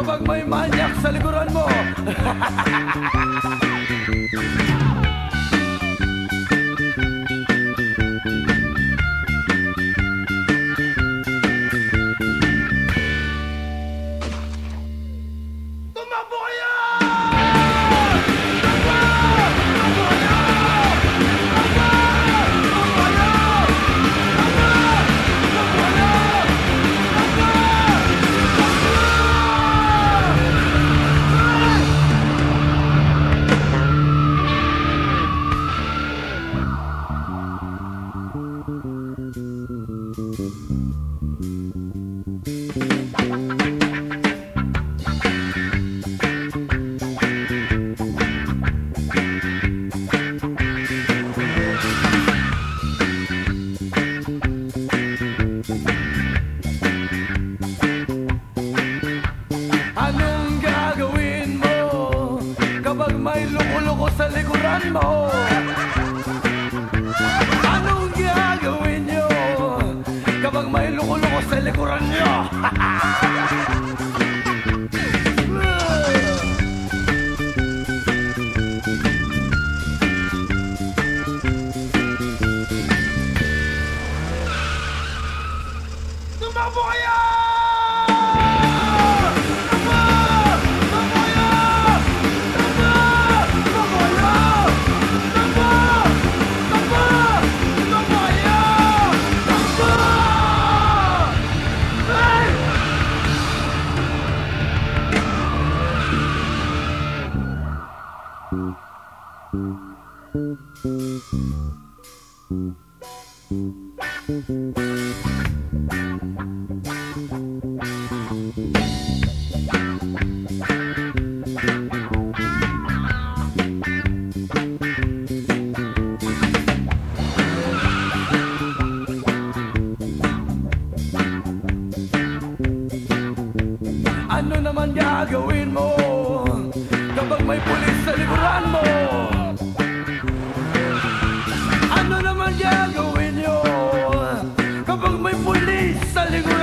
Kapag may manyak sa likuran mo? may loko-loko sa likuran mo? Anong gagawin nyo kapag may loko-loko sa likuran nyo? Tumakbo kayo! Ano naman gagawin muy feliz, alegría.